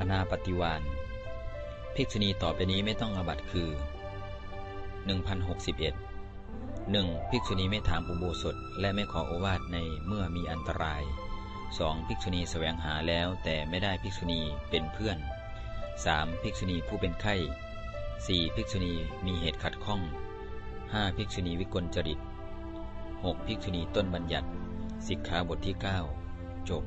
อนาปฏิวานภิกษุณีต่อไปนี้ไม่ต้องอบัตคือ 1061 1. ภิกษุณีไม่ถามอุโบสถและไม่ขอโอวาทในเมื่อมีอันตราย 2. ภิกษุณีแสวงหาแล้วแต่ไม่ได้ภิกษุณีเป็นเพื่อน 3. ภิกษุณีผู้เป็นไข้ 4. ภิกษุณีมีเหตุขัดข้อง 5. ภิกษุณีวิกลจริต 6. ภิกษุณีต้นบัญญัติ สิกขาบทที่ 9 จบ